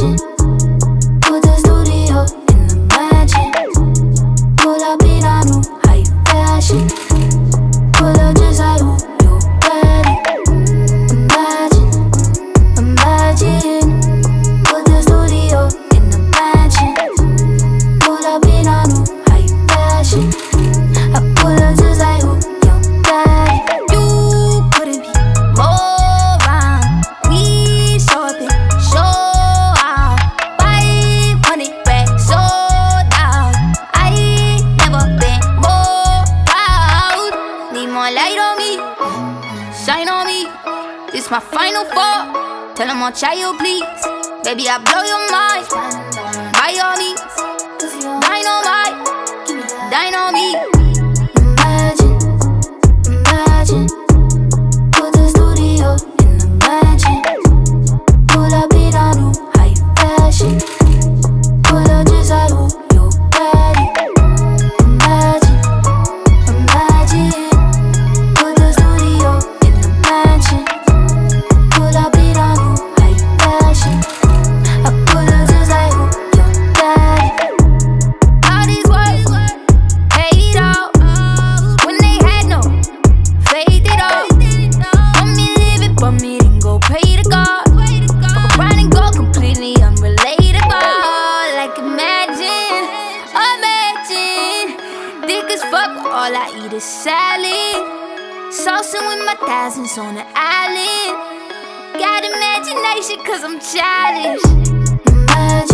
noite. my final four. Tell them I'll try you, please. Baby, I blow your mind. All I eat is salad. Saucing with my thousands on the island. Got imagination, cause I'm childish. Imagine